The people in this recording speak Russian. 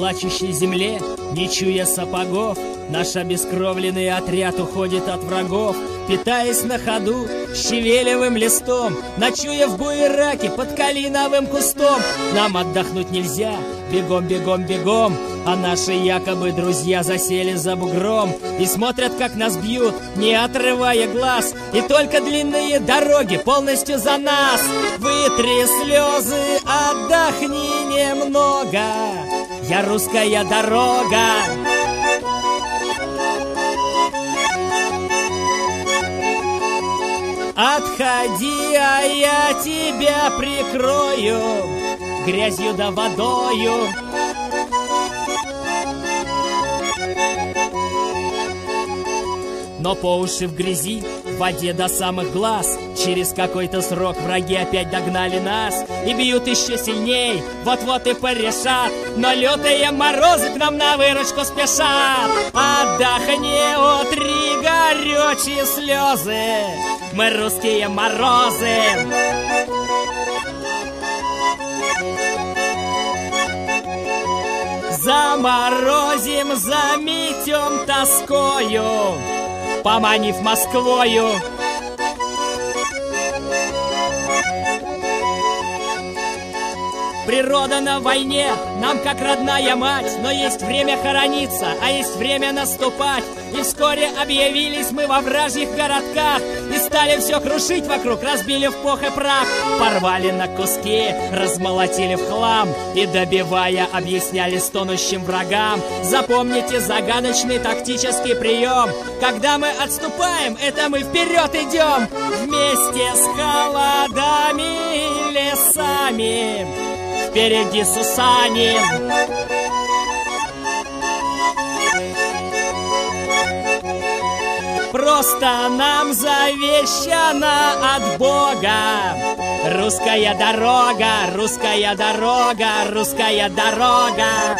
плачущей земле, не чуя сапогов, Наш обескровленный отряд уходит от врагов, Питаясь на ходу щавелевым листом, Ночуя в буераке под калиновым кустом. Нам отдохнуть нельзя, бегом, бегом, бегом, А наши якобы друзья засели за бугром И смотрят, как нас бьют, не отрывая глаз, И только длинные дороги полностью за нас. Вытри слезы, отдохни немного, Я русская дорога. Отходи, а я тебя прикрою Грязью да водою Но по уши в грязи, воде до самых глаз. Через какой-то срок враги опять догнали нас И бьют еще сильней, вот-вот и порешат Но лютые морозы к нам на выручку спешат. Отдохни, утри горючие слезы. Мы русские морозы. Заморозим, заметем тоскою поманив Москвою. Природа на войне, нам как родная мать, но есть время хорониться, а есть время наступать. И вскоре объявились мы во вражьих городках. И стали все крушить вокруг, разбили в пух и прах. Порвали на куски, размолотили в хлам. И добивая, объясняли стонущим врагам. Запомните загадочный тактический прием Когда мы отступаем, это мы вперед идем Вместе с холодами и лесами Впереди Сусанин Просто нам завещано от Бога Русская дорога, русская дорога, русская дорога